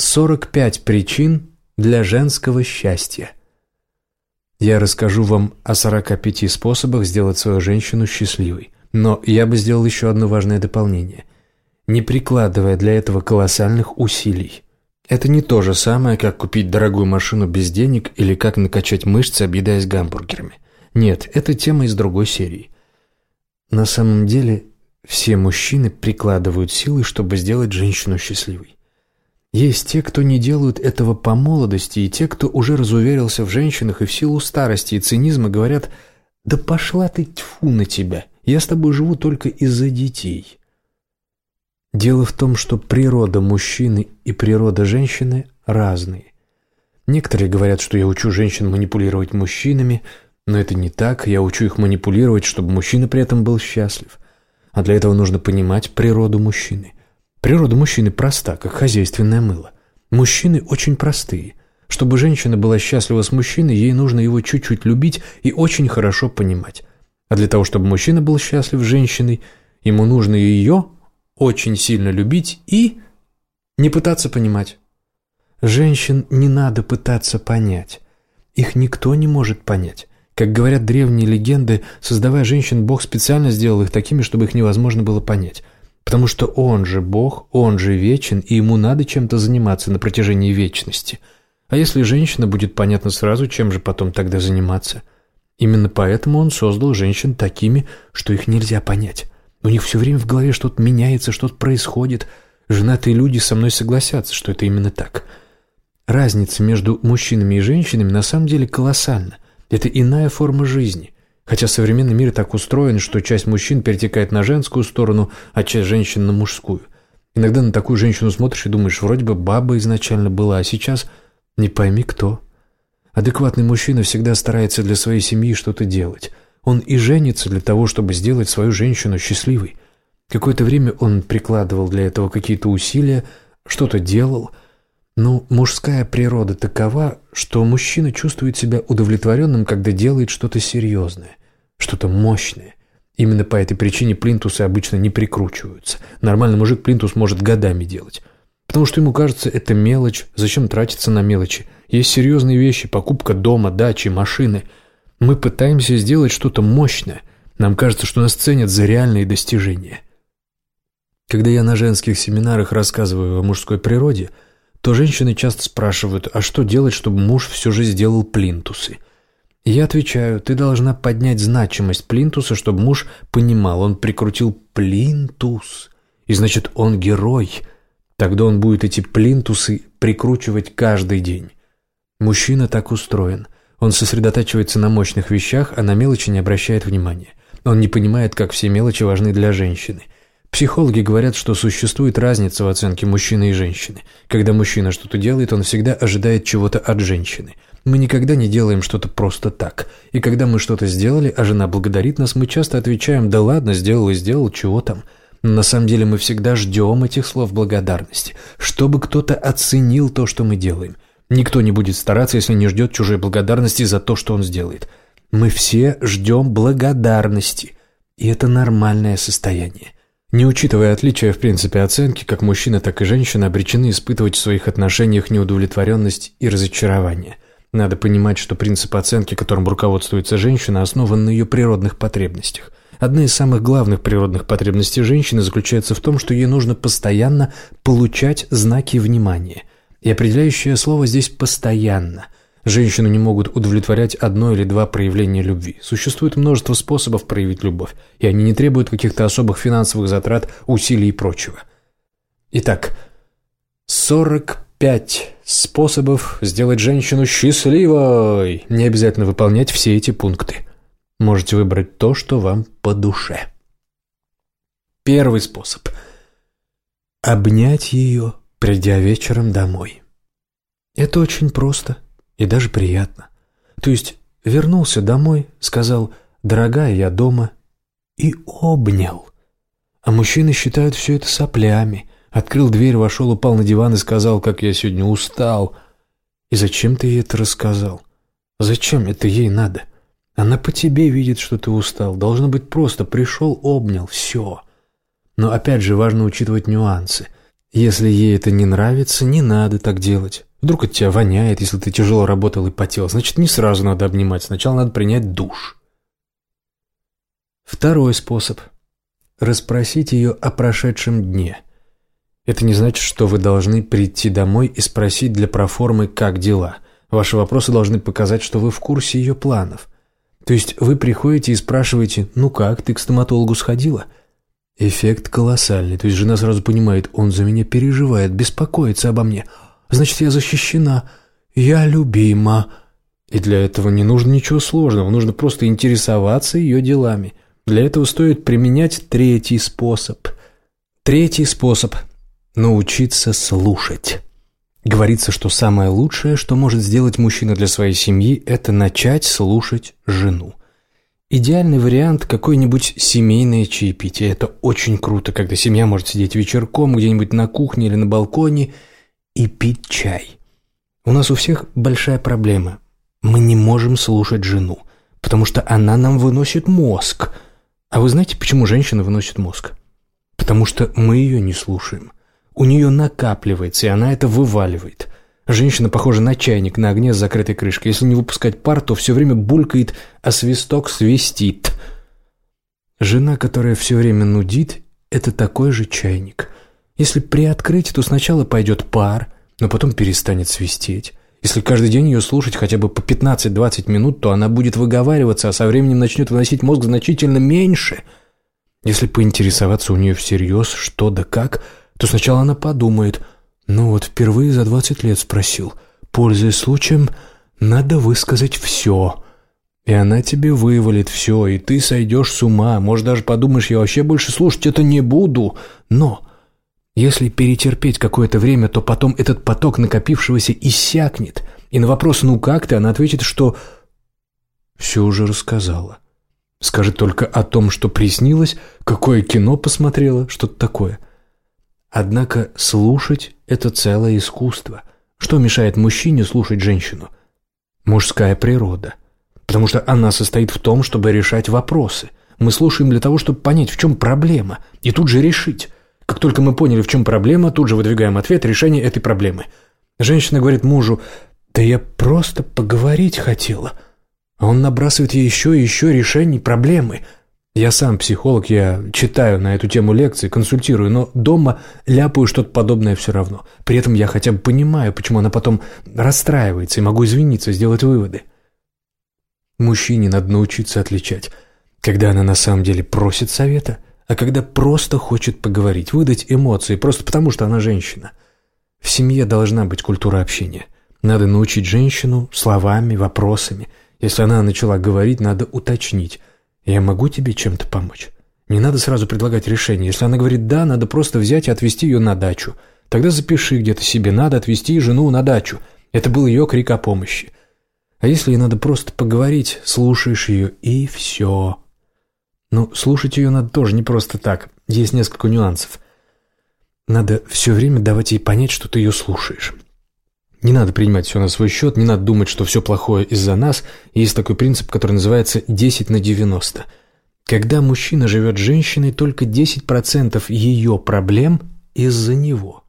45 причин для женского счастья. Я расскажу вам о 45 способах сделать свою женщину счастливой. Но я бы сделал еще одно важное дополнение. Не прикладывая для этого колоссальных усилий. Это не то же самое, как купить дорогую машину без денег или как накачать мышцы, объедаясь гамбургерами. Нет, это тема из другой серии. На самом деле, все мужчины прикладывают силы, чтобы сделать женщину счастливой. Есть те, кто не делают этого по молодости, и те, кто уже разуверился в женщинах и в силу старости и цинизма говорят «Да пошла ты тьфу на тебя, я с тобой живу только из-за детей». Дело в том, что природа мужчины и природа женщины разные. Некоторые говорят, что я учу женщин манипулировать мужчинами, но это не так, я учу их манипулировать, чтобы мужчина при этом был счастлив. А для этого нужно понимать природу мужчины. Природа мужчины проста, как хозяйственное мыло. Мужчины очень простые. Чтобы женщина была счастлива с мужчиной, ей нужно его чуть-чуть любить и очень хорошо понимать. А для того, чтобы мужчина был счастлив с женщиной, ему нужно ее очень сильно любить и не пытаться понимать. Женщин не надо пытаться понять. Их никто не может понять. Как говорят древние легенды, создавая женщин, Бог специально сделал их такими, чтобы их невозможно было понять. Потому что Он же Бог, Он же вечен, и Ему надо чем-то заниматься на протяжении вечности. А если женщина будет понятна сразу, чем же потом тогда заниматься? Именно поэтому Он создал женщин такими, что их нельзя понять. У них все время в голове что-то меняется, что-то происходит. Женатые люди со мной согласятся, что это именно так. Разница между мужчинами и женщинами на самом деле колоссальна. Это иная форма жизни. Хотя современный мир так устроен, что часть мужчин перетекает на женскую сторону, а часть женщин на мужскую. Иногда на такую женщину смотришь и думаешь, вроде бы баба изначально была, а сейчас не пойми кто. Адекватный мужчина всегда старается для своей семьи что-то делать. Он и женится для того, чтобы сделать свою женщину счастливой. Какое-то время он прикладывал для этого какие-то усилия, что-то делал. Но мужская природа такова, что мужчина чувствует себя удовлетворенным, когда делает что-то серьезное, что-то мощное. Именно по этой причине плинтусы обычно не прикручиваются. Нормальный мужик плинтус может годами делать. Потому что ему кажется, это мелочь, зачем тратиться на мелочи. Есть серьезные вещи, покупка дома, дачи, машины – мы пытаемся сделать что-то мощное. Нам кажется, что нас ценят за реальные достижения. Когда я на женских семинарах рассказываю о мужской природе, то женщины часто спрашивают, а что делать, чтобы муж все же сделал плинтусы? Я отвечаю, ты должна поднять значимость плинтуса, чтобы муж понимал, он прикрутил плинтус, и значит он герой. Тогда он будет эти плинтусы прикручивать каждый день. Мужчина так устроен – он сосредотачивается на мощных вещах, а на мелочи не обращает внимания. Он не понимает, как все мелочи важны для женщины. Психологи говорят, что существует разница в оценке мужчины и женщины. Когда мужчина что-то делает, он всегда ожидает чего-то от женщины. Мы никогда не делаем что-то просто так. И когда мы что-то сделали, а жена благодарит нас, мы часто отвечаем «да ладно, сделал и сделал, чего там?». Но на самом деле мы всегда ждем этих слов благодарности, чтобы кто-то оценил то, что мы делаем – Никто не будет стараться, если не ждет чужой благодарности за то, что он сделает. Мы все ждем благодарности, и это нормальное состояние. Не учитывая отличия в принципе оценки, как мужчина, так и женщина обречены испытывать в своих отношениях неудовлетворенность и разочарование. Надо понимать, что принцип оценки, которым руководствуется женщина, основан на ее природных потребностях. Одна из самых главных природных потребностей женщины заключается в том, что ей нужно постоянно получать знаки внимания. И определяющее слово здесь «постоянно». Женщину не могут удовлетворять одно или два проявления любви. Существует множество способов проявить любовь, и они не требуют каких-то особых финансовых затрат, усилий и прочего. Итак, 45 способов сделать женщину счастливой. Не обязательно выполнять все эти пункты. Можете выбрать то, что вам по душе. Первый способ – обнять ее придя вечером домой. Это очень просто и даже приятно. То есть вернулся домой, сказал «Дорогая, я дома» и обнял. А мужчины считают все это соплями. Открыл дверь, вошел, упал на диван и сказал, как я сегодня устал. И зачем ты ей это рассказал? Зачем это ей надо? Она по тебе видит, что ты устал. Должно быть просто. Пришел, обнял, все. Но опять же важно учитывать нюансы – Если ей это не нравится, не надо так делать. Вдруг от тебя воняет, если ты тяжело работал и потел. Значит, не сразу надо обнимать, сначала надо принять душ. Второй способ. Расспросить ее о прошедшем дне. Это не значит, что вы должны прийти домой и спросить для проформы, как дела. Ваши вопросы должны показать, что вы в курсе ее планов. То есть вы приходите и спрашиваете «Ну как, ты к стоматологу сходила?» Эффект колоссальный. То есть жена сразу понимает, он за меня переживает, беспокоится обо мне. Значит, я защищена. Я любима. И для этого не нужно ничего сложного. Нужно просто интересоваться ее делами. Для этого стоит применять третий способ. Третий способ – научиться слушать. Говорится, что самое лучшее, что может сделать мужчина для своей семьи, это начать слушать жену. Идеальный вариант – какое-нибудь семейное чаепитие. Это очень круто, когда семья может сидеть вечерком где-нибудь на кухне или на балконе и пить чай. У нас у всех большая проблема. Мы не можем слушать жену, потому что она нам выносит мозг. А вы знаете, почему женщина выносит мозг? Потому что мы ее не слушаем. У нее накапливается, и она это вываливает. Женщина похожа на чайник на огне с закрытой крышкой. Если не выпускать пар, то все время булькает, а свисток свистит. Жена, которая все время нудит, это такой же чайник. Если приоткрыть, то сначала пойдет пар, но потом перестанет свистеть. Если каждый день ее слушать хотя бы по 15-20 минут, то она будет выговариваться, а со временем начнет выносить мозг значительно меньше. Если поинтересоваться у нее всерьез, что да как – то сначала она подумает, ну вот впервые за двадцать лет спросил, пользуясь случаем, надо высказать все. И она тебе вывалит все, и ты сойдешь с ума, может даже подумаешь, я вообще больше слушать это не буду. Но если перетерпеть какое-то время, то потом этот поток накопившегося иссякнет, и на вопрос «ну как ты?» она ответит, что все уже рассказала. Скажет только о том, что приснилось, какое кино посмотрела, что-то такое – Однако слушать – это целое искусство. Что мешает мужчине слушать женщину? Мужская природа. Потому что она состоит в том, чтобы решать вопросы. Мы слушаем для того, чтобы понять, в чем проблема, и тут же решить. Как только мы поняли, в чем проблема, тут же выдвигаем ответ решения этой проблемы. Женщина говорит мужу, «Да я просто поговорить хотела». А он набрасывает ей еще и еще решений проблемы – я сам психолог, я читаю на эту тему лекции, консультирую, но дома ляпаю что-то подобное все равно. При этом я хотя бы понимаю, почему она потом расстраивается, и могу извиниться, сделать выводы. Мужчине надо научиться отличать, когда она на самом деле просит совета, а когда просто хочет поговорить, выдать эмоции, просто потому что она женщина. В семье должна быть культура общения. Надо научить женщину словами, вопросами. Если она начала говорить, надо уточнить – «Я могу тебе чем-то помочь?» Не надо сразу предлагать решение. Если она говорит «да», надо просто взять и отвезти ее на дачу. Тогда запиши где-то себе «надо отвезти жену на дачу». Это был ее крик о помощи. А если ей надо просто поговорить, слушаешь ее, и все. Ну, слушать ее надо тоже не просто так. Есть несколько нюансов. Надо все время давать ей понять, что ты ее слушаешь. Не надо принимать все на свой счет, не надо думать, что все плохое из-за нас. Есть такой принцип, который называется 10 на 90. Когда мужчина живет с женщиной, только 10% ее проблем из-за него,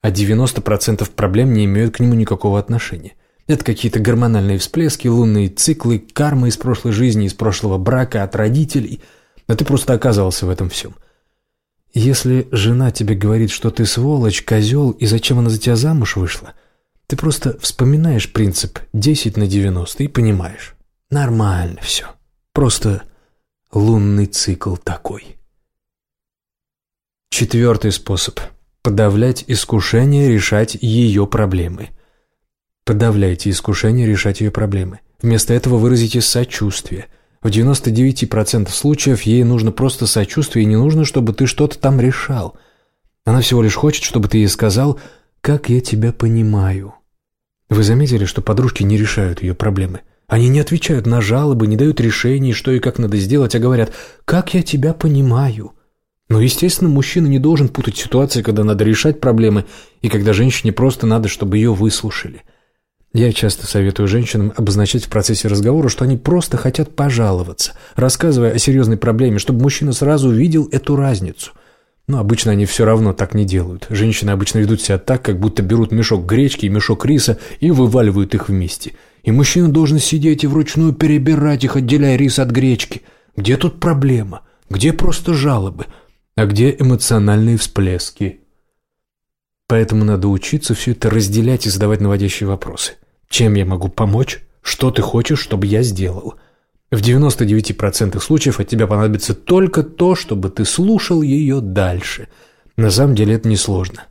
а 90% проблем не имеют к нему никакого отношения. Это какие-то гормональные всплески, лунные циклы, карма из прошлой жизни, из прошлого брака, от родителей. А ты просто оказался в этом всем. Если жена тебе говорит, что ты сволочь, козел, и зачем она за тебя замуж вышла – ты просто вспоминаешь принцип 10 на 90 и понимаешь. Нормально все. Просто лунный цикл такой. Четвертый способ. Подавлять искушение решать ее проблемы. Подавляйте искушение решать ее проблемы. Вместо этого выразите сочувствие. В 99% случаев ей нужно просто сочувствие, и не нужно, чтобы ты что-то там решал. Она всего лишь хочет, чтобы ты ей сказал «как я тебя понимаю». Вы заметили, что подружки не решают ее проблемы? Они не отвечают на жалобы, не дают решений, что и как надо сделать, а говорят «как я тебя понимаю». Но, естественно, мужчина не должен путать ситуации, когда надо решать проблемы, и когда женщине просто надо, чтобы ее выслушали. Я часто советую женщинам обозначать в процессе разговора, что они просто хотят пожаловаться, рассказывая о серьезной проблеме, чтобы мужчина сразу увидел эту разницу. Но обычно они все равно так не делают. Женщины обычно ведут себя так, как будто берут мешок гречки и мешок риса и вываливают их вместе. И мужчина должен сидеть и вручную перебирать их, отделяя рис от гречки. Где тут проблема? Где просто жалобы? А где эмоциональные всплески? Поэтому надо учиться все это разделять и задавать наводящие вопросы. Чем я могу помочь? Что ты хочешь, чтобы я сделал? В 99% случаев от тебя понадобится только то, чтобы ты слушал ее дальше. На самом деле это несложно.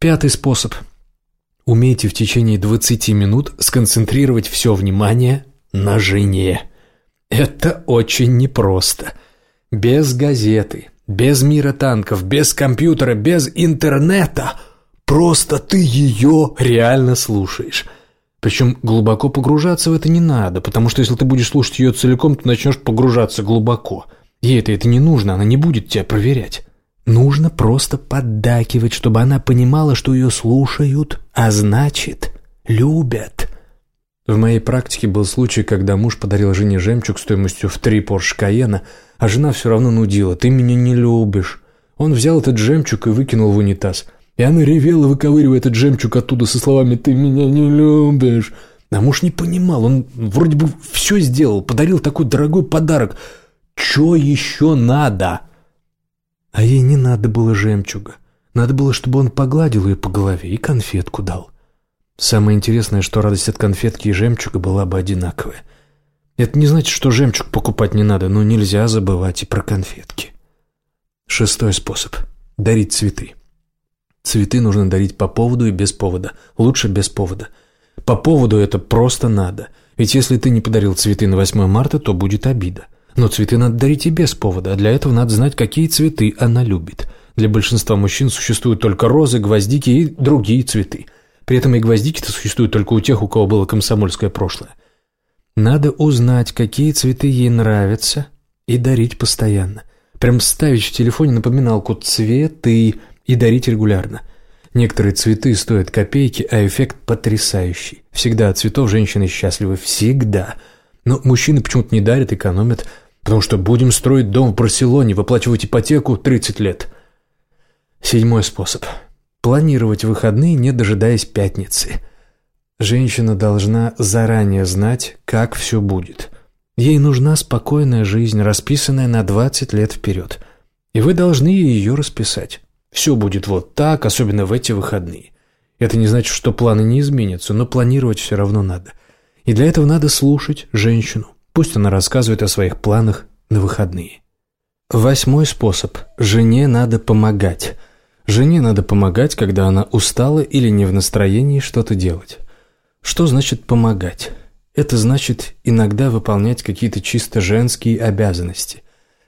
Пятый способ. Умейте в течение 20 минут сконцентрировать все внимание на жене. Это очень непросто. Без газеты, без мира танков, без компьютера, без интернета. Просто ты ее реально слушаешь. Причем глубоко погружаться в это не надо, потому что если ты будешь слушать ее целиком, то начнешь погружаться глубоко. Ей это, это не нужно, она не будет тебя проверять. Нужно просто поддакивать, чтобы она понимала, что ее слушают, а значит, любят. В моей практике был случай, когда муж подарил жене жемчуг стоимостью в три Порш Каена, а жена все равно нудила «ты меня не любишь». Он взял этот жемчуг и выкинул в унитаз. И она ревела, выковыривая этот жемчуг оттуда со словами «ты меня не любишь». А муж не понимал, он вроде бы все сделал, подарил такой дорогой подарок. Че еще надо? А ей не надо было жемчуга. Надо было, чтобы он погладил ее по голове и конфетку дал. Самое интересное, что радость от конфетки и жемчуга была бы одинаковая. Это не значит, что жемчуг покупать не надо, но нельзя забывать и про конфетки. Шестой способ – дарить цветы. Цветы нужно дарить по поводу и без повода. Лучше без повода. По поводу это просто надо. Ведь если ты не подарил цветы на 8 марта, то будет обида. Но цветы надо дарить и без повода, а для этого надо знать, какие цветы она любит. Для большинства мужчин существуют только розы, гвоздики и другие цветы – при этом и гвоздики-то существуют только у тех, у кого было комсомольское прошлое. Надо узнать, какие цветы ей нравятся, и дарить постоянно. Прям ставить в телефоне напоминалку «цветы» и дарить регулярно. Некоторые цветы стоят копейки, а эффект потрясающий. Всегда от цветов женщины счастливы. Всегда. Но мужчины почему-то не дарят, экономят, потому что будем строить дом в Барселоне, выплачивать ипотеку 30 лет. Седьмой способ – Планировать выходные, не дожидаясь пятницы. Женщина должна заранее знать, как все будет. Ей нужна спокойная жизнь, расписанная на 20 лет вперед. И вы должны ее расписать. Все будет вот так, особенно в эти выходные. Это не значит, что планы не изменятся, но планировать все равно надо. И для этого надо слушать женщину. Пусть она рассказывает о своих планах на выходные. Восьмой способ. Жене надо помогать. Жене надо помогать, когда она устала или не в настроении что-то делать. Что значит помогать? Это значит иногда выполнять какие-то чисто женские обязанности.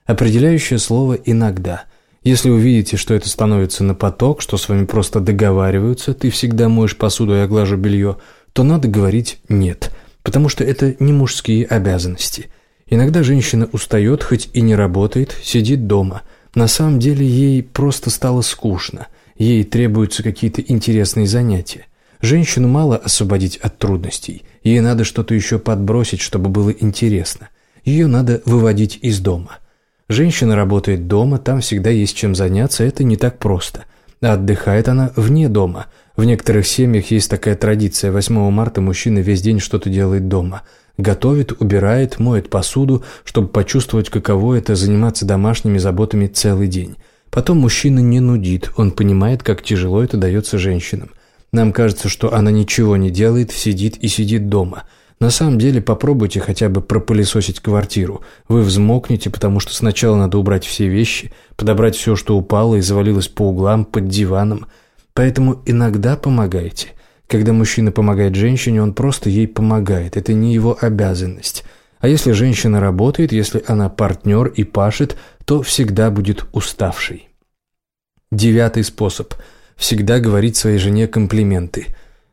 Определяющее слово «иногда». Если вы видите, что это становится на поток, что с вами просто договариваются, ты всегда моешь посуду и оглажу белье, то надо говорить «нет», потому что это не мужские обязанности. Иногда женщина устает, хоть и не работает, сидит дома – на самом деле ей просто стало скучно. Ей требуются какие-то интересные занятия. Женщину мало освободить от трудностей. Ей надо что-то еще подбросить, чтобы было интересно. Ее надо выводить из дома. Женщина работает дома, там всегда есть чем заняться, это не так просто. А отдыхает она вне дома. В некоторых семьях есть такая традиция. 8 марта мужчина весь день что-то делает дома – Готовит, убирает, моет посуду, чтобы почувствовать, каково это заниматься домашними заботами целый день. Потом мужчина не нудит, он понимает, как тяжело это дается женщинам. Нам кажется, что она ничего не делает, сидит и сидит дома. На самом деле попробуйте хотя бы пропылесосить квартиру. Вы взмокнете, потому что сначала надо убрать все вещи, подобрать все, что упало и завалилось по углам, под диваном. Поэтому иногда помогайте. Когда мужчина помогает женщине, он просто ей помогает. Это не его обязанность. А если женщина работает, если она партнер и пашет, то всегда будет уставшей. Девятый способ. Всегда говорить своей жене комплименты.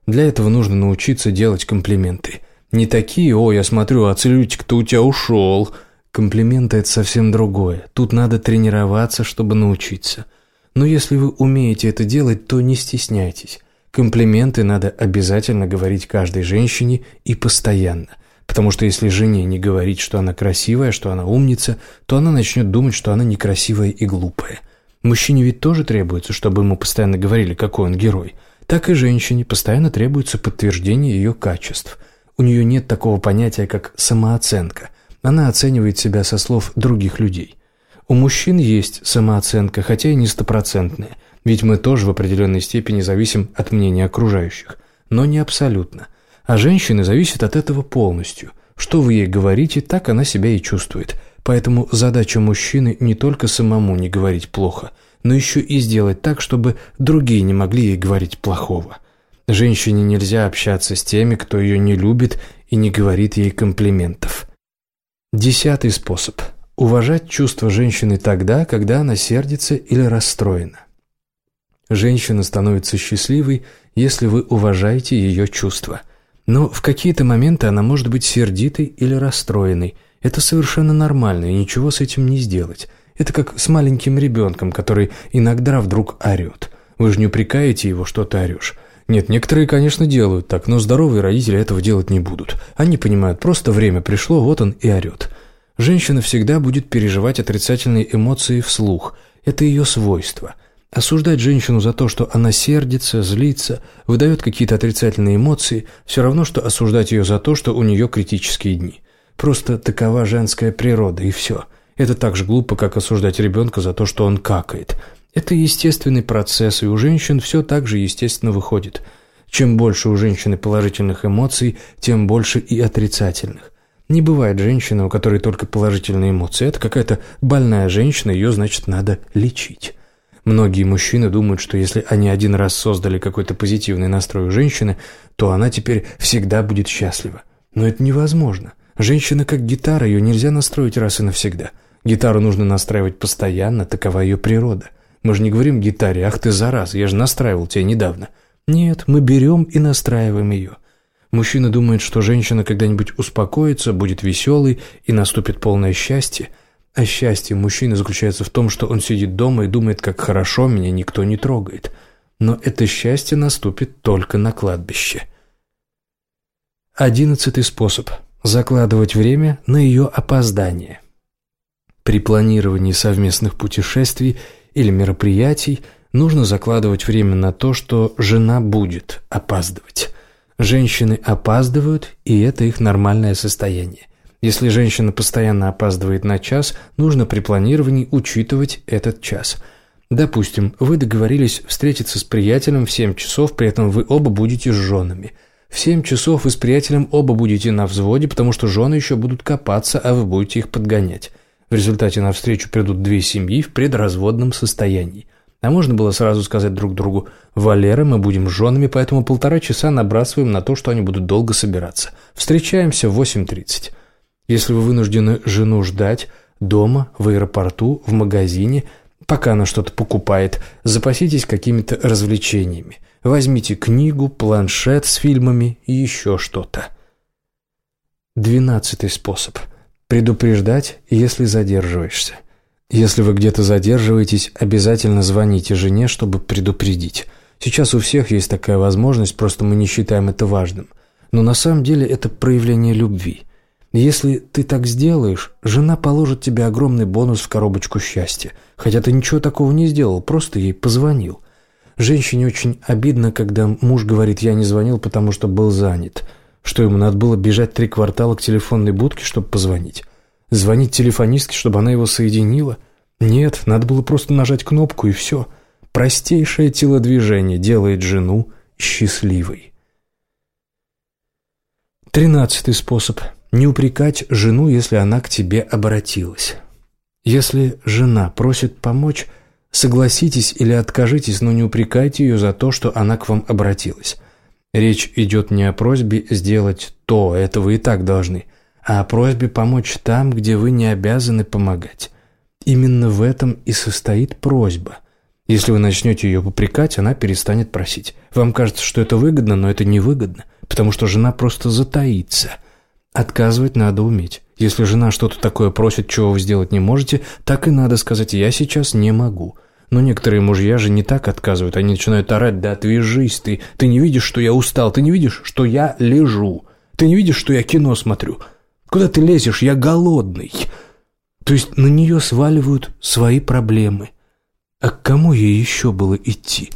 Для этого нужно научиться делать комплименты. Не такие «О, я смотрю, а целлюлитик-то у тебя ушел». Комплименты – это совсем другое. Тут надо тренироваться, чтобы научиться. Но если вы умеете это делать, то не стесняйтесь. Комплименты надо обязательно говорить каждой женщине и постоянно. Потому что если жене не говорить, что она красивая, что она умница, то она начнет думать, что она некрасивая и глупая. Мужчине ведь тоже требуется, чтобы ему постоянно говорили, какой он герой. Так и женщине постоянно требуется подтверждение ее качеств. У нее нет такого понятия, как самооценка. Она оценивает себя со слов других людей. У мужчин есть самооценка, хотя и не стопроцентная, ведь мы тоже в определенной степени зависим от мнения окружающих, но не абсолютно. А женщины зависят от этого полностью. Что вы ей говорите, так она себя и чувствует. Поэтому задача мужчины не только самому не говорить плохо, но еще и сделать так, чтобы другие не могли ей говорить плохого. Женщине нельзя общаться с теми, кто ее не любит и не говорит ей комплиментов. Десятый способ – Уважать чувства женщины тогда, когда она сердится или расстроена. Женщина становится счастливой, если вы уважаете ее чувства. Но в какие-то моменты она может быть сердитой или расстроенной. Это совершенно нормально, и ничего с этим не сделать. Это как с маленьким ребенком, который иногда вдруг орет. Вы же не упрекаете его, что ты орешь. Нет, некоторые, конечно, делают так, но здоровые родители этого делать не будут. Они понимают, просто время пришло, вот он и орет. Женщина всегда будет переживать отрицательные эмоции вслух. Это ее свойство. Осуждать женщину за то, что она сердится, злится, выдает какие-то отрицательные эмоции, все равно, что осуждать ее за то, что у нее критические дни. Просто такова женская природа, и все. Это так же глупо, как осуждать ребенка за то, что он какает. Это естественный процесс, и у женщин все так же естественно выходит. Чем больше у женщины положительных эмоций, тем больше и отрицательных. Не бывает женщины, у которой только положительные эмоции. Это какая-то больная женщина, ее, значит, надо лечить. Многие мужчины думают, что если они один раз создали какой-то позитивный настрой у женщины, то она теперь всегда будет счастлива. Но это невозможно. Женщина как гитара, ее нельзя настроить раз и навсегда. Гитару нужно настраивать постоянно, такова ее природа. Мы же не говорим гитаре, ах ты зараза, я же настраивал тебя недавно. Нет, мы берем и настраиваем ее. Мужчина думает, что женщина когда-нибудь успокоится, будет веселой и наступит полное счастье. А счастье мужчины заключается в том, что он сидит дома и думает, как хорошо меня никто не трогает. Но это счастье наступит только на кладбище. Одиннадцатый способ – закладывать время на ее опоздание. При планировании совместных путешествий или мероприятий нужно закладывать время на то, что жена будет опаздывать. Женщины опаздывают, и это их нормальное состояние. Если женщина постоянно опаздывает на час, нужно при планировании учитывать этот час. Допустим, вы договорились встретиться с приятелем в 7 часов, при этом вы оба будете с женами. В 7 часов вы с приятелем оба будете на взводе, потому что жены еще будут копаться, а вы будете их подгонять. В результате навстречу придут две семьи в предразводном состоянии. А можно было сразу сказать друг другу «Валера, мы будем женами, поэтому полтора часа набрасываем на то, что они будут долго собираться. Встречаемся в 8.30». Если вы вынуждены жену ждать дома, в аэропорту, в магазине, пока она что-то покупает, запаситесь какими-то развлечениями. Возьмите книгу, планшет с фильмами и еще что-то. Двенадцатый способ. Предупреждать, если задерживаешься. Если вы где-то задерживаетесь, обязательно звоните жене, чтобы предупредить. Сейчас у всех есть такая возможность, просто мы не считаем это важным. Но на самом деле это проявление любви. Если ты так сделаешь, жена положит тебе огромный бонус в коробочку счастья. Хотя ты ничего такого не сделал, просто ей позвонил. Женщине очень обидно, когда муж говорит «я не звонил, потому что был занят». Что ему надо было бежать три квартала к телефонной будке, чтобы позвонить? Звонить телефонистке, чтобы она его соединила? Нет, надо было просто нажать кнопку и все. Простейшее телодвижение делает жену счастливой. Тринадцатый способ. Не упрекать жену, если она к тебе обратилась. Если жена просит помочь, согласитесь или откажитесь, но не упрекайте ее за то, что она к вам обратилась. Речь идет не о просьбе сделать то, это вы и так должны, а о просьбе помочь там, где вы не обязаны помогать. Именно в этом и состоит просьба. Если вы начнете ее попрекать, она перестанет просить. Вам кажется, что это выгодно, но это невыгодно, потому что жена просто затаится. Отказывать надо уметь. Если жена что-то такое просит, чего вы сделать не можете, так и надо сказать «я сейчас не могу». Но некоторые мужья же не так отказывают, они начинают орать «да отвяжись ты, ты не видишь, что я устал, ты не видишь, что я лежу, ты не видишь, что я кино смотрю». Куда ты лезешь? Я голодный. То есть на нее сваливают свои проблемы. А к кому ей еще было идти?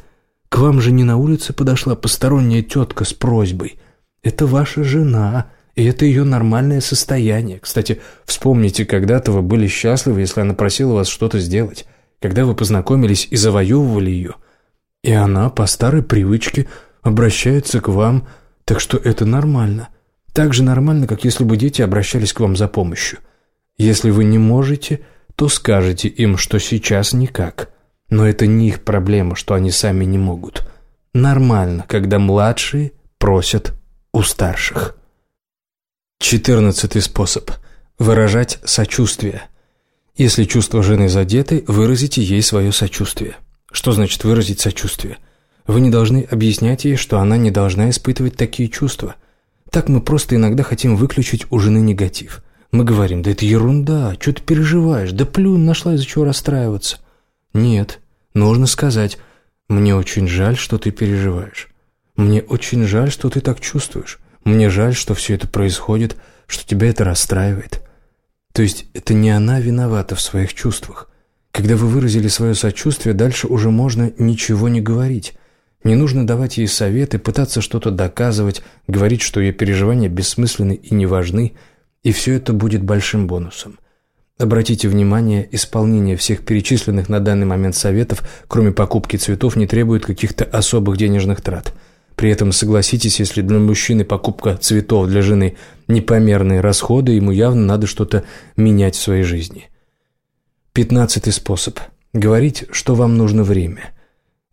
К вам же не на улице подошла посторонняя тетка с просьбой. Это ваша жена, и это ее нормальное состояние. Кстати, вспомните, когда-то вы были счастливы, если она просила вас что-то сделать, когда вы познакомились и завоевывали ее. И она по старой привычке обращается к вам, так что это нормально. Так же нормально, как если бы дети обращались к вам за помощью. Если вы не можете, то скажете им, что сейчас никак. Но это не их проблема, что они сами не могут. Нормально, когда младшие просят у старших. Четырнадцатый способ. Выражать сочувствие. Если чувства жены задеты, выразите ей свое сочувствие. Что значит выразить сочувствие? Вы не должны объяснять ей, что она не должна испытывать такие чувства. Так мы просто иногда хотим выключить у жены негатив. Мы говорим, да это ерунда, что ты переживаешь, да плюнь, нашла из-за чего расстраиваться. Нет, нужно сказать, мне очень жаль, что ты переживаешь. Мне очень жаль, что ты так чувствуешь. Мне жаль, что все это происходит, что тебя это расстраивает. То есть это не она виновата в своих чувствах. Когда вы выразили свое сочувствие, дальше уже можно ничего не говорить. Не нужно давать ей советы, пытаться что-то доказывать, говорить, что ее переживания бессмысленны и не важны, и все это будет большим бонусом. Обратите внимание, исполнение всех перечисленных на данный момент советов, кроме покупки цветов, не требует каких-то особых денежных трат – при этом, согласитесь, если для мужчины покупка цветов для жены непомерные расходы, ему явно надо что-то менять в своей жизни. Пятнадцатый способ. Говорить, что вам нужно время.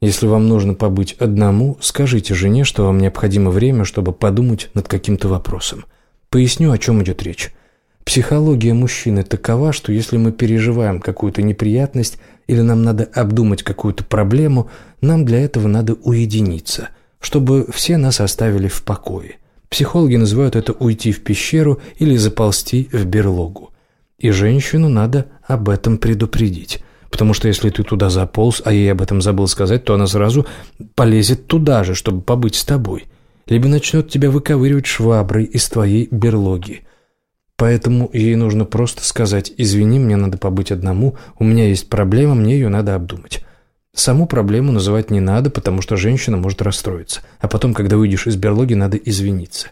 Если вам нужно побыть одному, скажите жене, что вам необходимо время, чтобы подумать над каким-то вопросом. Поясню, о чем идет речь. Психология мужчины такова, что если мы переживаем какую-то неприятность или нам надо обдумать какую-то проблему, нам для этого надо уединиться – чтобы все нас оставили в покое. Психологи называют это «уйти в пещеру» или «заползти в берлогу». И женщину надо об этом предупредить. Потому что если ты туда заполз, а ей об этом забыл сказать, то она сразу полезет туда же, чтобы побыть с тобой. Либо начнет тебя выковыривать шваброй из твоей берлоги. Поэтому ей нужно просто сказать «Извини, мне надо побыть одному, у меня есть проблема, мне ее надо обдумать». Саму проблему называть не надо, потому что женщина может расстроиться. А потом, когда выйдешь из берлоги, надо извиниться.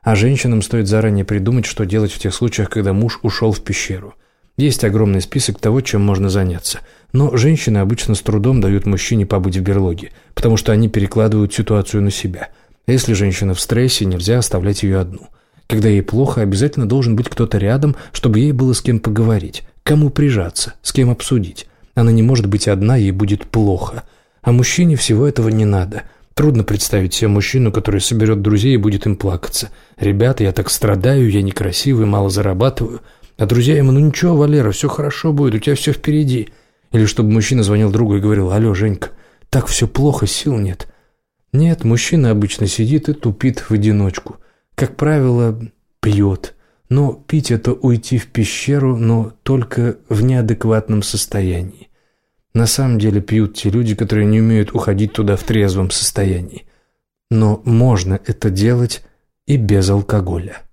А женщинам стоит заранее придумать, что делать в тех случаях, когда муж ушел в пещеру. Есть огромный список того, чем можно заняться. Но женщины обычно с трудом дают мужчине побыть в берлоге, потому что они перекладывают ситуацию на себя. Если женщина в стрессе, нельзя оставлять ее одну. Когда ей плохо, обязательно должен быть кто-то рядом, чтобы ей было с кем поговорить, кому прижаться, с кем обсудить. Она не может быть одна, ей будет плохо. А мужчине всего этого не надо. Трудно представить себе мужчину, который соберет друзей и будет им плакаться. «Ребята, я так страдаю, я некрасивый, мало зарабатываю». А друзья ему, ну ничего, Валера, все хорошо будет, у тебя все впереди. Или чтобы мужчина звонил другу и говорил, алло, Женька, так все плохо, сил нет. Нет, мужчина обычно сидит и тупит в одиночку. Как правило, пьет. Но пить – это уйти в пещеру, но только в неадекватном состоянии. На самом деле пьют те люди, которые не умеют уходить туда в трезвом состоянии. Но можно это делать и без алкоголя.